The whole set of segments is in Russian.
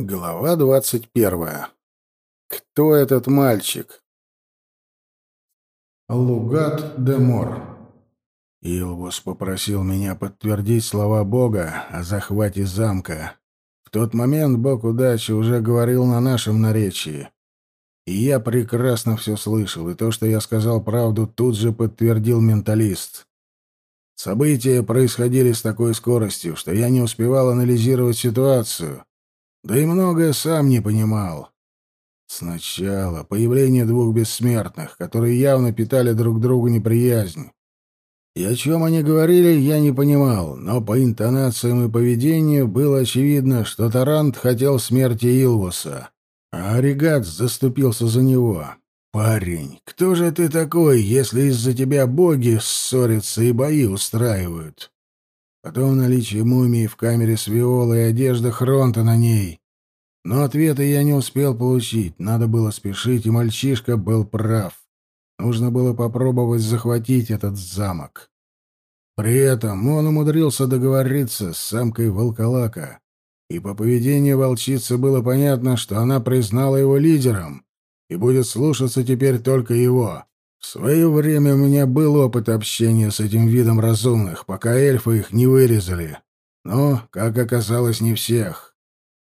Глава двадцать первая. Кто этот мальчик? Лугат де Мор. Илвус попросил меня подтвердить слова Бога о захвате замка. В тот момент Бог удачи уже говорил на нашем наречии. И я прекрасно все слышал, и то, что я сказал правду, тут же подтвердил менталист. События происходили с такой скоростью, что я не успевал анализировать ситуацию — да и многое сам не понимал. Сначала появление двух бессмертных, которые явно питали друг другу неприязнь. И о чем они говорили, я не понимал, но по интонациям и поведению было очевидно, что Тарант хотел смерти Илвуса, а Оригат заступился за него. «Парень, кто же ты такой, если из-за тебя боги ссорятся и бои устраивают?» потом наличие мумии в камере с Виолой и одежда Хронта на ней. Но ответа я не успел получить, надо было спешить, и мальчишка был прав. Нужно было попробовать захватить этот замок. При этом он умудрился договориться с самкой волколака, и по поведению волчицы было понятно, что она признала его лидером и будет слушаться теперь только его. В свое время у меня был опыт общения с этим видом разумных, пока эльфы их не вырезали. Но, как оказалось, не всех.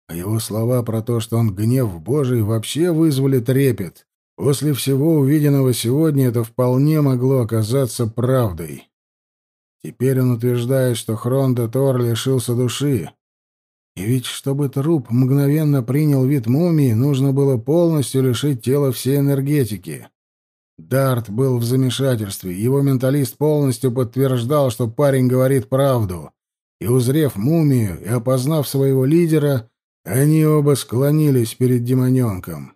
А его слова про то, что он гнев Божий, вообще вызвали трепет. После всего увиденного сегодня это вполне могло оказаться правдой. Теперь он утверждает, что Хронда Тор лишился души. И ведь, чтобы труп мгновенно принял вид мумии, нужно Дарт был в замешательстве. Его менталист полностью подтверждал, что парень говорит правду. И, узрев мумию и опознав своего лидера, они оба склонились перед демоненком.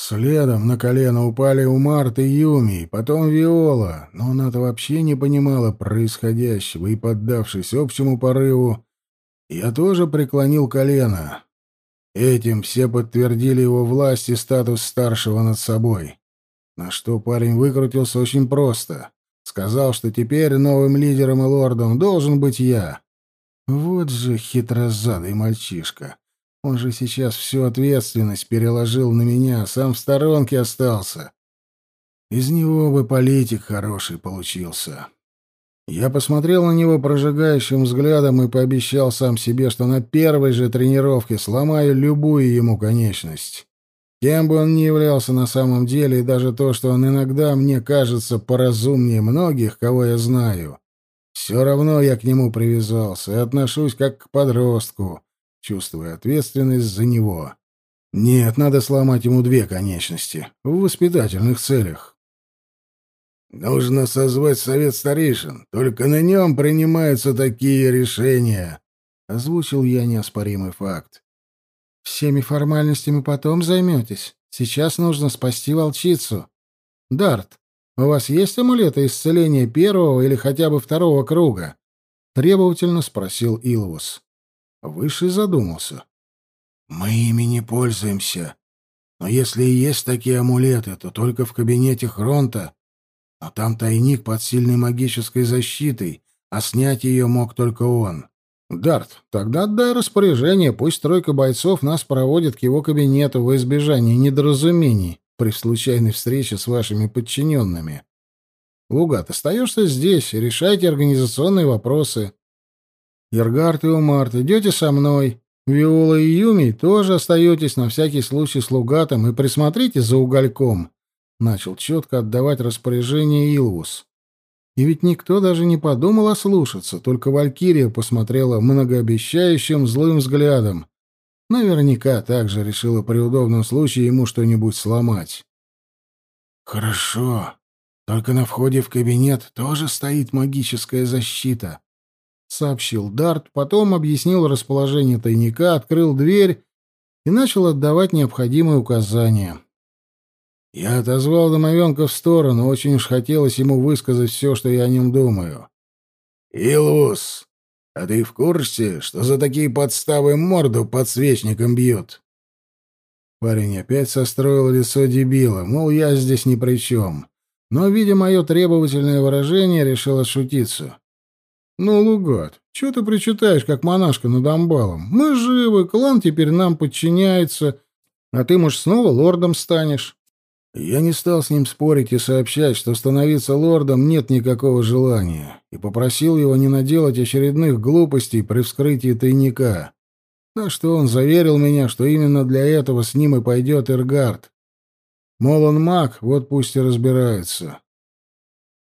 Следом на колено упали Умарт и Юми, потом Виола, но она-то вообще не понимала происходящего, и, поддавшись общему порыву, я тоже преклонил колено. Этим все подтвердили его власть и статус старшего над собой. На что парень выкрутился очень просто. Сказал, что теперь новым лидером и лордом должен быть я. Вот же хитрозадый мальчишка. Он же сейчас всю ответственность переложил на меня, сам в сторонке остался. Из него бы политик хороший получился. Я посмотрел на него прожигающим взглядом и пообещал сам себе, что на первой же тренировке сломаю любую ему конечность. Кем бы он ни являлся на самом деле, и даже то, что он иногда мне кажется поразумнее многих, кого я знаю, все равно я к нему привязался и отношусь как к подростку, чувствуя ответственность за него. Нет, надо сломать ему две конечности в воспитательных целях. Нужно созвать совет старейшин, только на нем принимаются такие решения, озвучил я неоспоримый факт. Всеми формальностями потом займетесь. Сейчас нужно спасти волчицу. Дарт, у вас есть амулеты исцеления первого или хотя бы второго круга? Требовательно спросил Илвус. Выше задумался. Мы ими не пользуемся. Но если и есть такие амулеты, то только в кабинете Хронта. А там тайник под сильной магической защитой, а снять ее мог только он. Дарт, тогда отдай распоряжение, пусть тройка бойцов нас проводит к его кабинету во избежание недоразумений при случайной встрече с вашими подчиненными. Лугат, остаешься здесь, решайте организационные вопросы. Ергард и Умарт, идете со мной. Виола и Юми тоже остаетесь на всякий случай с Лугатом и присмотрите за угольком. Начал четко отдавать распоряжение Илвус. И ведь никто даже не подумал ослушаться, только Валькирия посмотрела многообещающим злым взглядом. Наверняка также решила при удобном случае ему что-нибудь сломать. «Хорошо. Только на входе в кабинет тоже стоит магическая защита», — сообщил Дарт, потом объяснил расположение тайника, открыл дверь и начал отдавать необходимые указания. Я отозвал домовенка в сторону, очень уж хотелось ему высказать все, что я о нем думаю. «Илус, а ты в курсе, что за такие подставы морду подсвечником бьют?» Парень опять состроил лицо дебила, мол, я здесь ни при чем. Но, видя мое требовательное выражение, решил отшутиться. «Ну, Лугат, что ты причитаешь, как монашка над амбалом? Мы живы, клан теперь нам подчиняется, а ты, может, снова лордом станешь?» Я не стал с ним спорить и сообщать, что становиться лордом нет никакого желания, и попросил его не наделать очередных глупостей при вскрытии тайника. На что он заверил меня, что именно для этого с ним и пойдет Эргард. Мол, он маг, вот пусть и разбирается.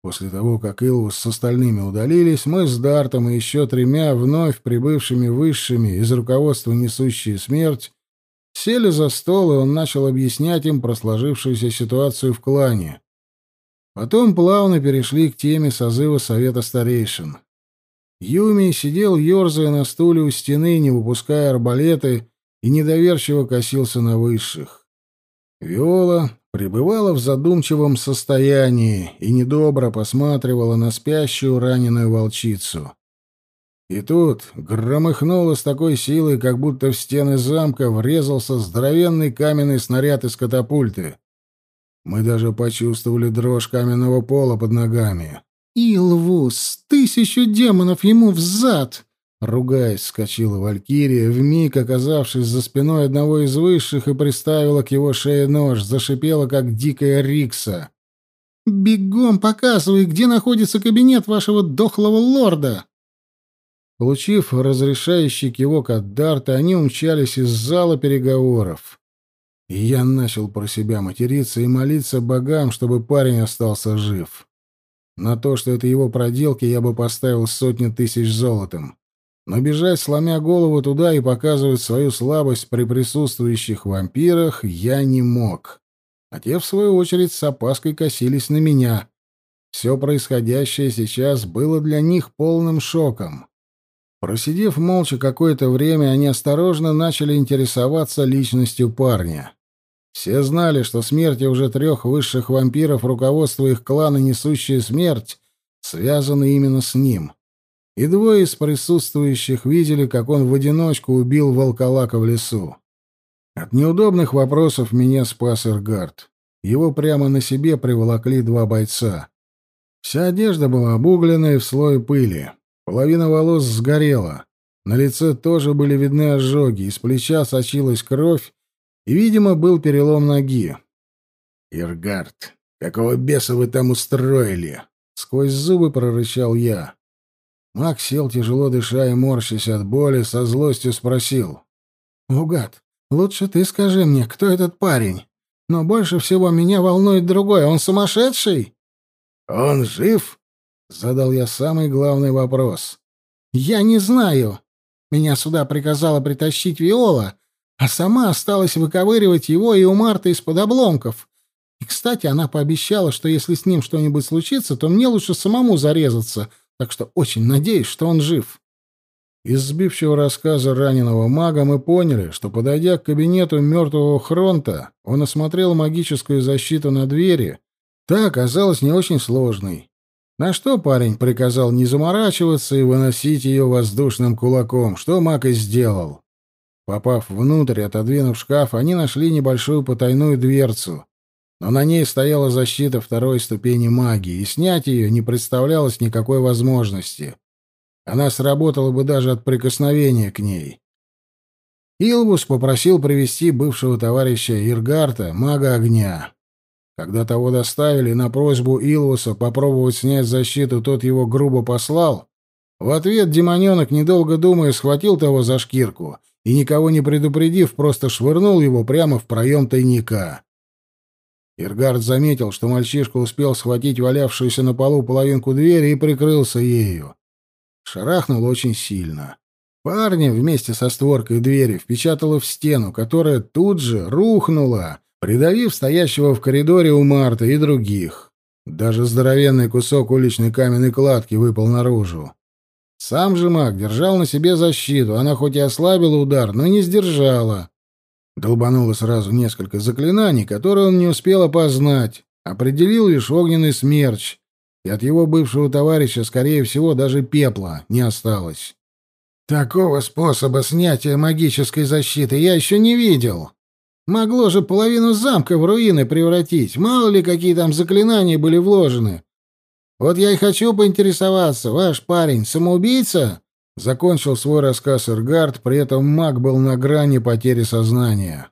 После того, как Илвус с остальными удалились, мы с Дартом и еще тремя вновь прибывшими высшими из руководства «Несущие смерть» Сели за стол, и он начал объяснять им про сложившуюся ситуацию в клане. Потом плавно перешли к теме созыва Совета Старейшин. Юми сидел, ерзая на стуле у стены, не выпуская арбалеты, и недоверчиво косился на высших. Виола пребывала в задумчивом состоянии и недобро посматривала на спящую раненую волчицу. И тут громыхнуло с такой силой, как будто в стены замка врезался здоровенный каменный снаряд из катапульты. Мы даже почувствовали дрожь каменного пола под ногами. «Илвус, тысячу демонов ему взад!» Ругаясь, вскочила Валькирия, вмиг оказавшись за спиной одного из высших, и приставила к его шее нож, зашипела, как дикая Рикса. «Бегом показывай, где находится кабинет вашего дохлого лорда!» Получив разрешающий кивок от Дарта, они умчались из зала переговоров. И я начал про себя материться и молиться богам, чтобы парень остался жив. На то, что это его проделки, я бы поставил сотни тысяч золотом. Но бежать, сломя голову туда и показывать свою слабость при присутствующих вампирах, я не мог. А те, в свою очередь, с опаской косились на меня. Все происходящее сейчас было для них полным шоком. — Просидев молча какое-то время, они осторожно начали интересоваться личностью парня. Все знали, что смерти уже трех высших вампиров руководство их клана «Несущая смерть» связаны именно с ним. И двое из присутствующих видели, как он в одиночку убил волколака в лесу. От неудобных вопросов меня спас Эргард. Его прямо на себе приволокли два бойца. Вся одежда была обуглена в слое пыли. Половина волос сгорела. На лице тоже были видны ожоги, из плеча сочилась кровь, и, видимо, был перелом ноги. «Иргард, какого беса вы там устроили?» — сквозь зубы прорычал я. Мак сел, тяжело дыша и морщась от боли, со злостью спросил. «Угад, лучше ты скажи мне, кто этот парень? Но больше всего меня волнует другой. Он сумасшедший?» «Он жив?» Задал я самый главный вопрос. «Я не знаю. Меня сюда приказала притащить Виола, а сама осталась выковыривать его и у Марта из-под обломков. И, кстати, она пообещала, что если с ним что-нибудь случится, то мне лучше самому зарезаться, так что очень надеюсь, что он жив». Из сбившего рассказа раненого мага мы поняли, что, подойдя к кабинету мертвого Хронта, он осмотрел магическую защиту на двери. Та оказалась не очень сложной. На что парень приказал не заморачиваться и выносить ее воздушным кулаком, что Мак и сделал. Попав внутрь, отодвинув шкаф, они нашли небольшую потайную дверцу, но на ней стояла защита второй ступени магии, и снять ее не представлялось никакой возможности. Она сработала бы даже от прикосновения к ней. Илвус попросил привести бывшего товарища Иргарта, мага огня. Когда того доставили на просьбу Илвуса попробовать снять защиту, тот его грубо послал. В ответ демоненок, недолго думая, схватил того за шкирку и, никого не предупредив, просто швырнул его прямо в проем тайника. Иргард заметил, что мальчишка успел схватить валявшуюся на полу половинку двери и прикрылся ею. Шарахнул очень сильно. Парня вместе со створкой двери впечатало в стену, которая тут же рухнула, придавив стоящего в коридоре у Марта и других. Даже здоровенный кусок уличной каменной кладки выпал наружу. Сам же маг держал на себе защиту. Она хоть и ослабила удар, но не сдержала. Долбануло сразу несколько заклинаний, которые он не успел опознать. Определил лишь огненный смерч. И от его бывшего товарища, скорее всего, даже пепла не осталось. «Такого способа снятия магической защиты я еще не видел!» Могло же половину замка в руины превратить. Мало ли, какие там заклинания были вложены. Вот я и хочу поинтересоваться, ваш парень самоубийца? Закончил свой рассказ Эргард, при этом маг был на грани потери сознания.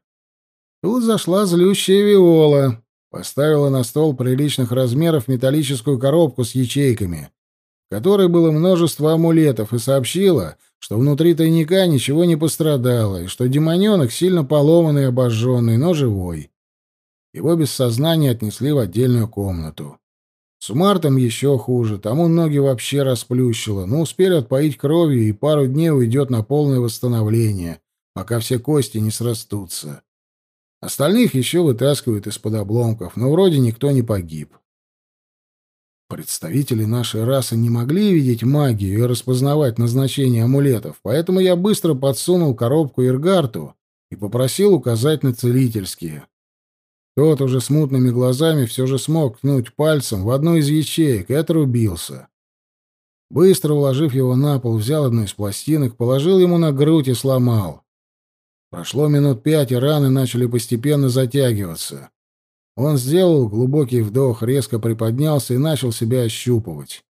Тут зашла злющая Виола, поставила на стол приличных размеров металлическую коробку с ячейками которой было множество амулетов, и сообщила, что внутри тайника ничего не пострадало, и что демоненок сильно поломанный и обожженный, но живой. Его без сознания отнесли в отдельную комнату. С Мартом еще хуже, тому ноги вообще расплющило, но успели отпоить кровью, и пару дней уйдет на полное восстановление, пока все кости не срастутся. Остальных еще вытаскивают из-под обломков, но вроде никто не погиб. Представители нашей расы не могли видеть магию и распознавать назначение амулетов, поэтому я быстро подсунул коробку Иргарту и попросил указать на целительские. Тот уже смутными глазами все же смог кнуть пальцем в одну из ячеек и отрубился. Быстро уложив его на пол, взял одну из пластинок, положил ему на грудь и сломал. Прошло минут пять, и раны начали постепенно затягиваться. Он сделал глубокий вдох, резко приподнялся и начал себя ощупывать.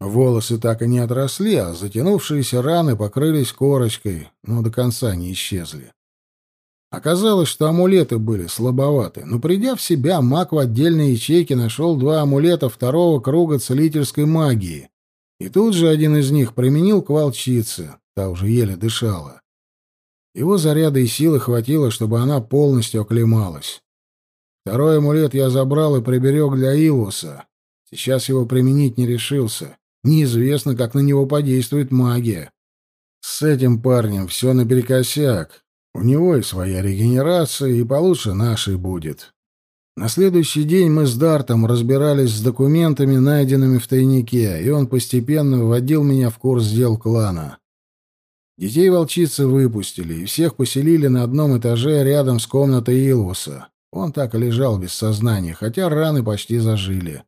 Волосы так и не отросли, а затянувшиеся раны покрылись корочкой, но до конца не исчезли. Оказалось, что амулеты были слабоваты, но придя в себя, маг в отдельной ячейке нашел два амулета второго круга целительской магии. И тут же один из них применил к волчице, та уже еле дышала. Его заряда и силы хватило, чтобы она полностью оклемалась. Второй амулет я забрал и приберег для Илуса. Сейчас его применить не решился. Неизвестно, как на него подействует магия. С этим парнем все наперекосяк. У него и своя регенерация, и получше нашей будет. На следующий день мы с Дартом разбирались с документами, найденными в тайнике, и он постепенно вводил меня в курс дел клана. Детей волчицы выпустили, и всех поселили на одном этаже рядом с комнатой Илвуса. Он так и лежал без сознания, хотя раны почти зажили.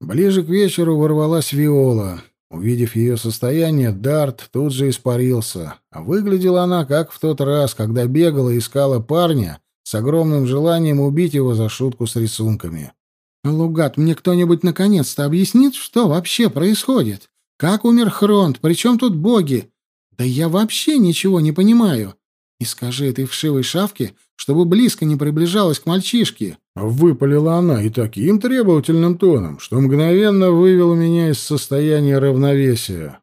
Ближе к вечеру ворвалась Виола. Увидев ее состояние, Дарт тут же испарился. А выглядела она, как в тот раз, когда бегала и искала парня с огромным желанием убить его за шутку с рисунками. «Лугат, мне кто-нибудь наконец-то объяснит, что вообще происходит? Как умер Хронт? Причем тут боги? Да я вообще ничего не понимаю. И скажи этой вшивой шавке, чтобы близко не приближалась к мальчишке. Выпалила она и таким требовательным тоном, что мгновенно вывел меня из состояния равновесия.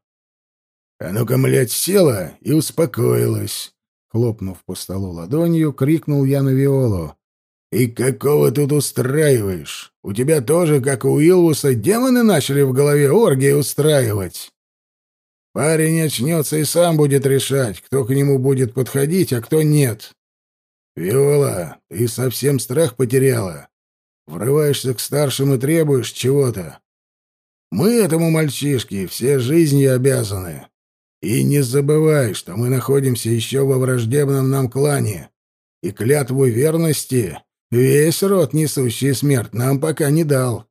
«А ну-ка, млядь, села и успокоилась!» Хлопнув по столу ладонью, крикнул я на Виолу. «И какого тут устраиваешь? У тебя тоже, как у Илвуса, демоны начали в голове оргии устраивать!» Парень очнется и сам будет решать, кто к нему будет подходить, а кто нет. «Виола, ты совсем страх потеряла. Врываешься к старшим и требуешь чего-то. Мы этому мальчишке все жизни обязаны. И не забывай, что мы находимся еще во враждебном нам клане, и клятву верности весь род, несущий смерть, нам пока не дал».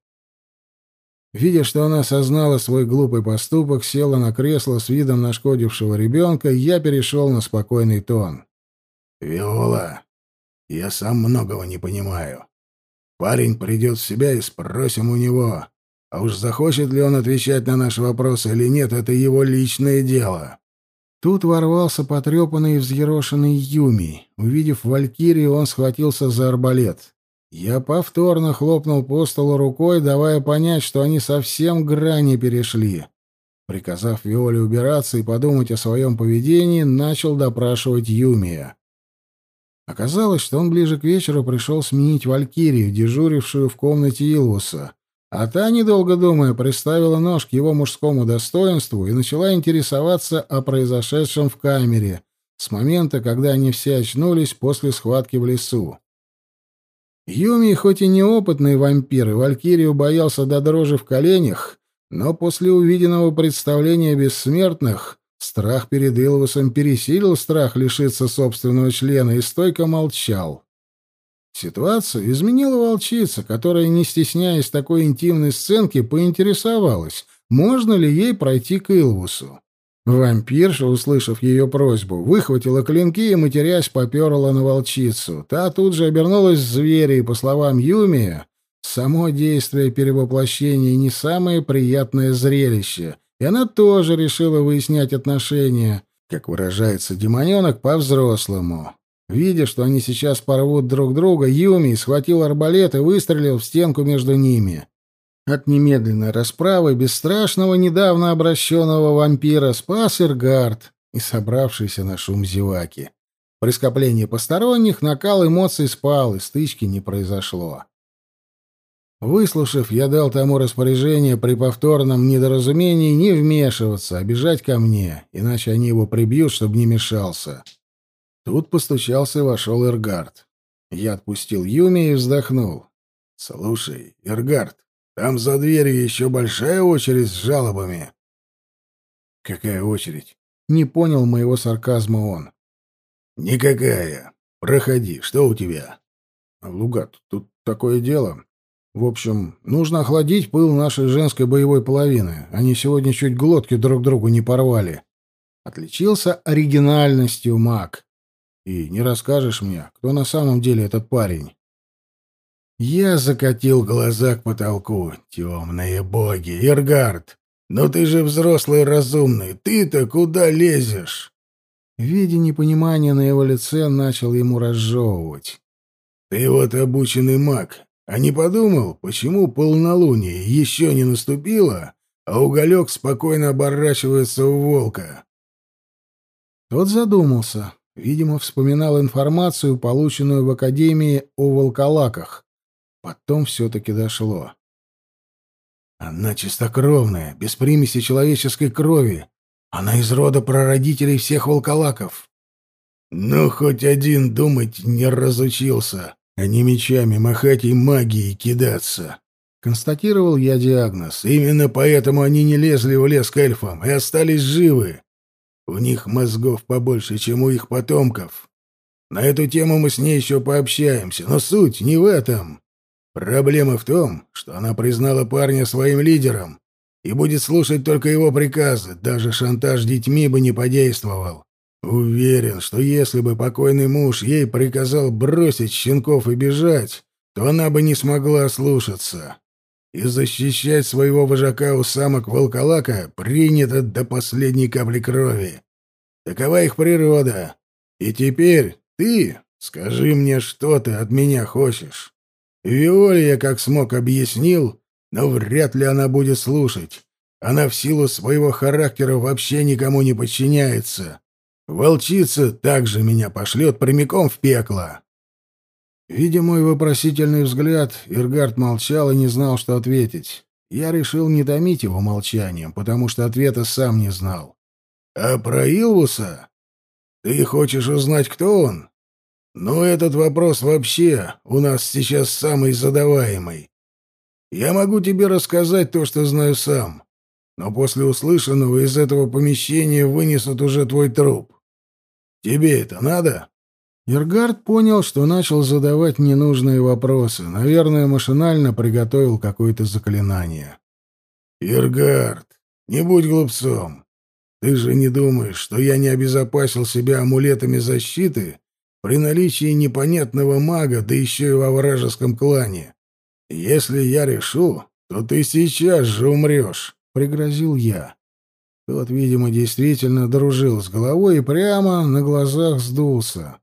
Видя, что она осознала свой глупый поступок, села на кресло с видом нашкодившего ребенка, я перешел на спокойный тон. «Виола, я сам многого не понимаю. Парень придет в себя и спросим у него. А уж захочет ли он отвечать на наши вопросы или нет, это его личное дело». Тут ворвался потрепанный и взъерошенный Юми. Увидев Валькирию, он схватился за арбалет. Я повторно хлопнул по столу рукой, давая понять, что они совсем грани перешли. Приказав Виоле убираться и подумать о своем поведении, начал допрашивать Юмия. Оказалось, что он ближе к вечеру пришел сменить Валькирию, дежурившую в комнате Илвуса. А та, недолго думая, приставила нож к его мужскому достоинству и начала интересоваться о произошедшем в камере с момента, когда они все очнулись после схватки в лесу. Юми, хоть и неопытный вампир, и Валькирию боялся до дрожи в коленях, но после увиденного представления бессмертных Страх перед Илвусом пересилил страх лишиться собственного члена и стойко молчал. Ситуацию изменила волчица, которая, не стесняясь такой интимной сценки, поинтересовалась, можно ли ей пройти к Илвусу. Вампирша, услышав ее просьбу, выхватила клинки и, матерясь, поперла на волчицу. Та тут же обернулась в зверя, и, по словам Юмия, само действие перевоплощения не самое приятное зрелище — и она тоже решила выяснять отношения, как выражается демоненок, по-взрослому. Видя, что они сейчас порвут друг друга, Юми схватил арбалет и выстрелил в стенку между ними. От немедленной расправы бесстрашного недавно обращенного вампира спас Иргард и собравшийся на шум зеваки. При скоплении посторонних накал эмоций спал, и стычки не произошло. Выслушав, я дал тому распоряжение при повторном недоразумении не вмешиваться, а бежать ко мне, иначе они его прибьют, чтобы не мешался. Тут постучался и вошел Эргард. Я отпустил Юми и вздохнул. «Слушай, Эргард, там за дверью еще большая очередь с жалобами». «Какая очередь?» Не понял моего сарказма он. «Никакая. Проходи. Что у тебя?» «Лугат, тут такое дело. В общем, нужно охладить пыл нашей женской боевой половины. Они сегодня чуть глотки друг другу не порвали. Отличился оригинальностью маг. И не расскажешь мне, кто на самом деле этот парень? Я закатил глаза к потолку. Темные боги, Иргард, Но ну ты же взрослый разумный, ты-то куда лезешь? Видя непонимание на его лице, начал ему разжевывать. Ты вот обученный маг, а не подумал, почему полнолуние еще не наступило, а уголек спокойно оборачивается у волка. Тот задумался, видимо, вспоминал информацию, полученную в Академии о волколаках. Потом все-таки дошло. Она чистокровная, без примеси человеческой крови. Она из рода прародителей всех волколаков. Ну, хоть один думать не разучился, не мечами махать и магией кидаться. Констатировал я диагноз. Именно поэтому они не лезли в лес к эльфам и остались живы. У них мозгов побольше, чем у их потомков. На эту тему мы с ней еще пообщаемся, но суть не в этом. Проблема в том, что она признала парня своим лидером и будет слушать только его приказы, даже шантаж детьми бы не подействовал. Уверен, что если бы покойный муж ей приказал бросить щенков и бежать, то она бы не смогла слушаться. И защищать своего вожака у самок волколака принято до последней капли крови. Такова их природа. И теперь ты скажи мне, что ты от меня хочешь. Виолия, как смог, объяснил, но вряд ли она будет слушать. Она в силу своего характера вообще никому не подчиняется. Волчица также меня пошлет прямиком в пекло. Видя мой вопросительный взгляд, Иргард молчал и не знал, что ответить. Я решил не томить его молчанием, потому что ответа сам не знал. «А про Илвуса? Ты хочешь узнать, кто он? Ну, этот вопрос вообще у нас сейчас самый задаваемый. Я могу тебе рассказать то, что знаю сам, но после услышанного из этого помещения вынесут уже твой труп. «Тебе это надо?» Иргард понял, что начал задавать ненужные вопросы. Наверное, машинально приготовил какое-то заклинание. «Иргард, не будь глупцом. Ты же не думаешь, что я не обезопасил себя амулетами защиты при наличии непонятного мага, да еще и во вражеском клане? Если я решу, то ты сейчас же умрешь», — пригрозил я. Тот, видимо, действительно дружил с головой и прямо на глазах сдулся.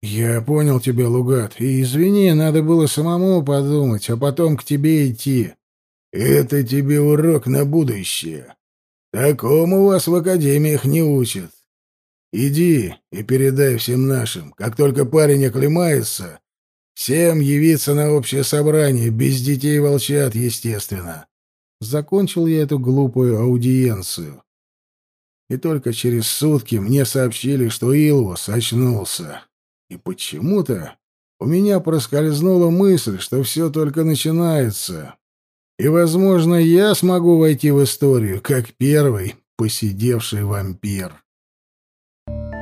«Я понял тебя, Лугат, и извини, надо было самому подумать, а потом к тебе идти. Это тебе урок на будущее. Такому вас в академиях не учат. Иди и передай всем нашим, как только парень оклемается, всем явиться на общее собрание, без детей волчат, естественно. Закончил я эту глупую аудиенцию. И только через сутки мне сообщили, что Илвус очнулся. И почему-то у меня проскользнула мысль, что все только начинается. И, возможно, я смогу войти в историю как первый посидевший вампир. Thank you.